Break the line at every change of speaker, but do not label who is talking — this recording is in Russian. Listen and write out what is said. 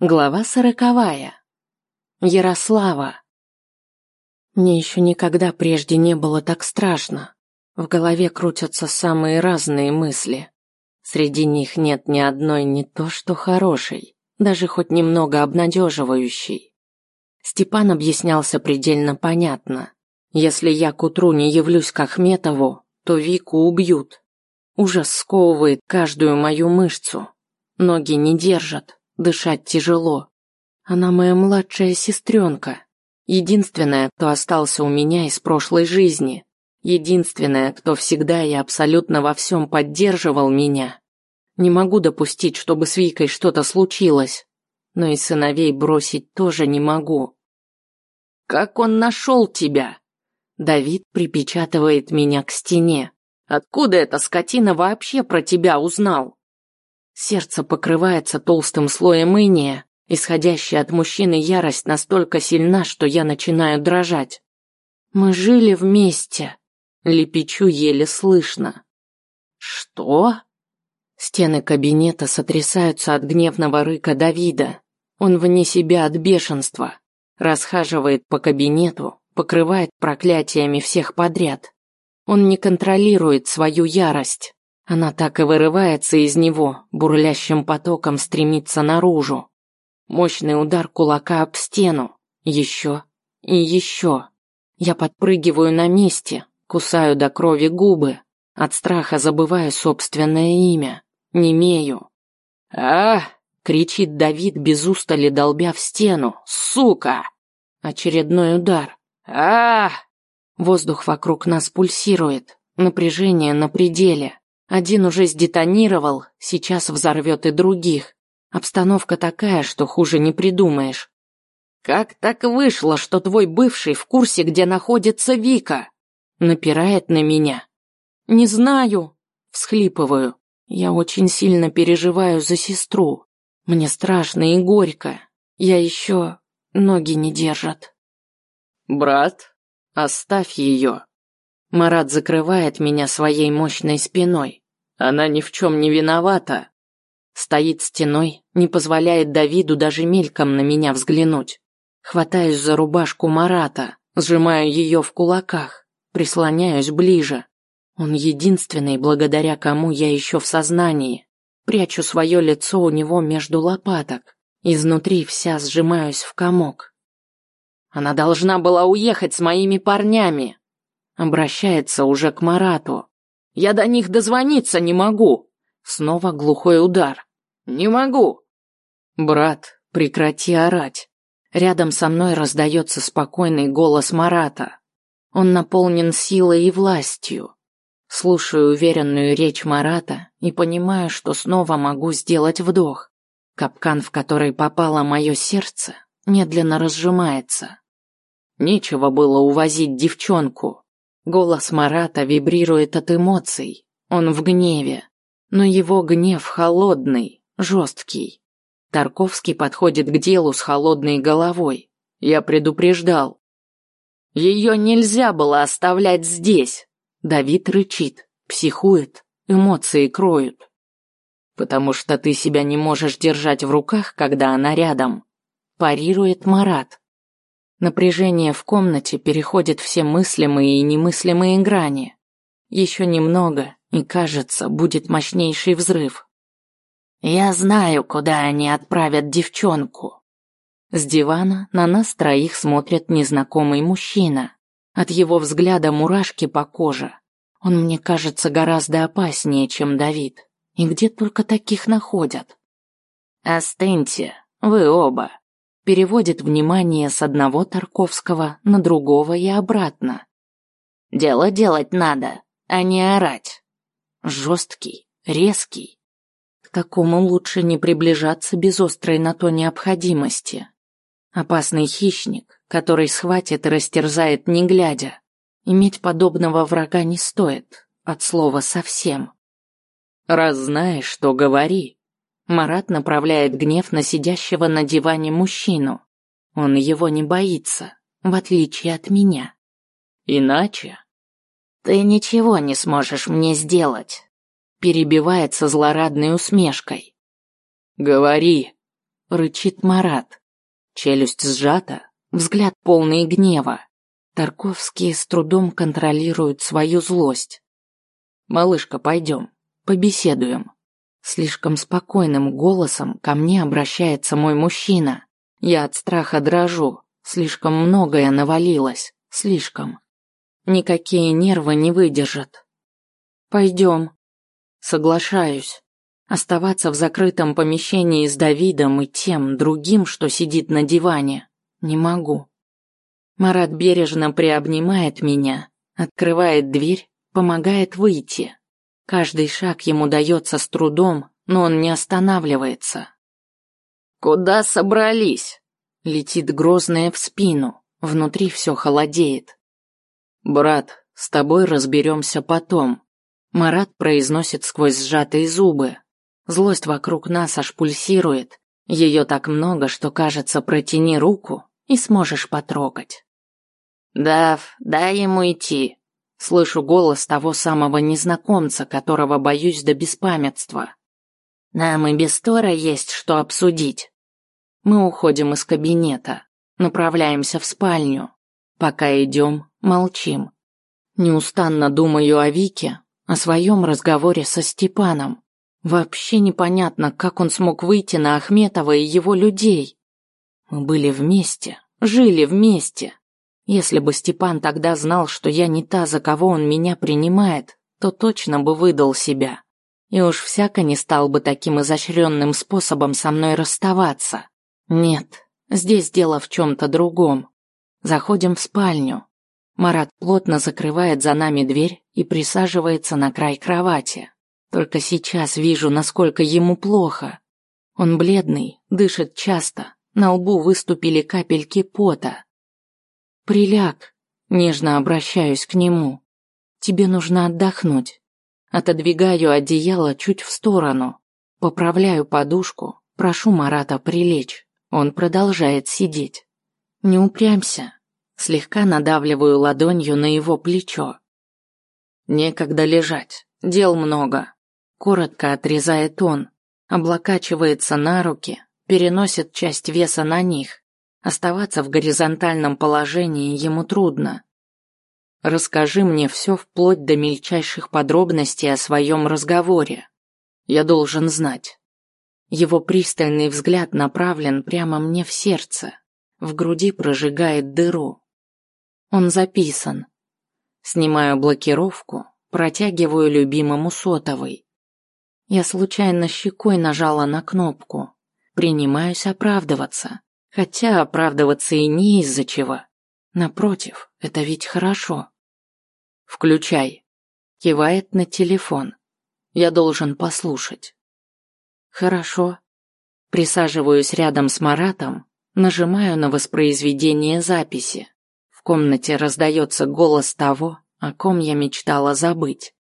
Глава сороковая. Ярослава. Мне еще никогда прежде не было так страшно. В голове крутятся самые разные мысли. Среди них нет ни одной не то что хорошей, даже хоть немного обнадеживающей. Степан объяснялся предельно понятно. Если я к утру не явлюсь к Ахметову, то Вику убьют. Ужас сковывает каждую мою мышцу. Ноги не держат, Дышать тяжело. Она моя младшая сестренка. Единственная, кто остался у меня из прошлой жизни. Единственная, кто всегда и абсолютно во всем поддерживал меня. Не могу допустить, чтобы с Викой что-то случилось. Но и сыновей бросить тоже не могу. «Как он нашел тебя?» Давид припечатывает меня к стене. «Откуда эта скотина вообще про тебя узнал?» Сердце покрывается толстым слоем иния, исходящая от мужчины ярость настолько сильна, что я начинаю дрожать. Мы жили вместе. Лепечу еле слышно. Что? Стены кабинета сотрясаются от гневного рыка Давида. Он вне себя от бешенства. Расхаживает по кабинету, покрывает проклятиями всех подряд. Он не контролирует свою ярость. Она так и вырывается из него, бурлящим потоком стремится наружу. Мощный удар кулака об стену. Еще и еще. Я подпрыгиваю на месте, кусаю до крови губы. От страха забываю собственное имя. Немею. а кричит Давид без устали, долбя в стену. «Сука!» Очередной удар. а Воздух вокруг нас пульсирует. Напряжение на пределе. Один уже сдетонировал, сейчас взорвет и других. Обстановка такая, что хуже не придумаешь. Как так вышло, что твой бывший в курсе, где находится Вика? Напирает на меня. Не знаю, всхлипываю. Я очень сильно переживаю за сестру. Мне страшно и горько. Я еще ноги не держат. Брат, оставь ее. Марат закрывает меня своей мощной спиной. Она ни в чем не виновата. Стоит стеной, не позволяет Давиду даже мельком на меня взглянуть. Хватаюсь за рубашку Марата, сжимаю ее в кулаках, прислоняюсь ближе. Он единственный, благодаря кому я еще в сознании. Прячу свое лицо у него между лопаток. Изнутри вся сжимаюсь в комок. Она должна была уехать с моими парнями. Обращается уже к Марату. Я до них дозвониться не могу. Снова глухой удар. Не могу. Брат, прекрати орать. Рядом со мной раздается спокойный голос Марата. Он наполнен силой и властью. Слушаю уверенную речь Марата и понимаю, что снова могу сделать вдох. Капкан, в который попало мое сердце, медленно разжимается. Нечего было увозить девчонку. Голос Марата вибрирует от эмоций. Он в гневе. Но его гнев холодный, жесткий. Тарковский подходит к делу с холодной головой. Я предупреждал. Ее нельзя было оставлять здесь. Давид рычит, психует, эмоции кроют. Потому что ты себя не можешь держать в руках, когда она рядом. Парирует Марат. Напряжение в комнате переходит все мыслимые и немыслимые грани. Еще немного, и кажется, будет мощнейший взрыв. Я знаю, куда они отправят девчонку. С дивана на нас троих смотрит незнакомый мужчина. От его взгляда мурашки по коже. Он мне кажется гораздо опаснее, чем Давид. И где только таких находят? Остыньте, вы оба переводит внимание с одного Тарковского на другого и обратно. Дело делать надо, а не орать. Жесткий, резкий. К такому лучше не приближаться без острой на то необходимости. Опасный хищник, который схватит и растерзает не глядя. Иметь подобного врага не стоит, от слова совсем. Раз знаешь, что говори, Марат направляет гнев на сидящего на диване мужчину. Он его не боится, в отличие от меня. Иначе... Ты ничего не сможешь мне сделать. Перебивается злорадной усмешкой. Говори. рычит Марат. Челюсть сжата, взгляд полный гнева. Тарковский с трудом контролирует свою злость. «Малышка, пойдем, побеседуем». Слишком спокойным голосом ко мне обращается мой мужчина. Я от страха дрожу, слишком многое навалилось, слишком. Никакие нервы не выдержат. Пойдем. Соглашаюсь. Оставаться в закрытом помещении с Давидом и тем другим, что сидит на диване, не могу. Марат бережно приобнимает меня, открывает дверь, помогает выйти. Каждый шаг ему дается с трудом, но он не останавливается. «Куда собрались?» Летит грозное в спину, внутри все холодеет. «Брат, с тобой разберемся потом», Марат произносит сквозь сжатые зубы. Злость вокруг нас аж пульсирует. Ее так много, что кажется, протяни руку и сможешь потрогать. «Дав, дай ему идти», Слышу голос того самого незнакомца, которого боюсь до беспамятства. Нам и без Тора есть что обсудить. Мы уходим из кабинета, направляемся в спальню. Пока идем, молчим. Неустанно думаю о Вике, о своем разговоре со Степаном. Вообще непонятно, как он смог выйти на Ахметова и его людей. Мы были вместе, жили вместе. Если бы Степан тогда знал, что я не та, за кого он меня принимает, то точно бы выдал себя. И уж всяко не стал бы таким изощренным способом со мной расставаться. Нет, здесь дело в чем-то другом. Заходим в спальню. Марат плотно закрывает за нами дверь и присаживается на край кровати. Только сейчас вижу, насколько ему плохо. Он бледный, дышит часто, на лбу выступили капельки пота. Приляг, нежно обращаюсь к нему. Тебе нужно отдохнуть. Отодвигаю одеяло чуть в сторону, поправляю подушку, прошу Марата прилечь. Он продолжает сидеть. Не упрямься. Слегка надавливаю ладонью на его плечо. Некогда лежать, дел много. Коротко отрезает он, облокачивается на руки, переносит часть веса на них. Оставаться в горизонтальном положении ему трудно. Расскажи мне все вплоть до мельчайших подробностей о своем разговоре. Я должен знать. Его пристальный взгляд направлен прямо мне в сердце. В груди прожигает дыру. Он записан. Снимаю блокировку, протягиваю любимому сотовый. Я случайно щекой нажала на кнопку. Принимаюсь оправдываться. Хотя оправдываться и не из-за чего. Напротив, это ведь хорошо. Включай. Кивает на телефон. Я должен послушать. Хорошо. Присаживаюсь рядом с Маратом, нажимаю на воспроизведение записи. В комнате раздается голос того, о ком я мечтала забыть.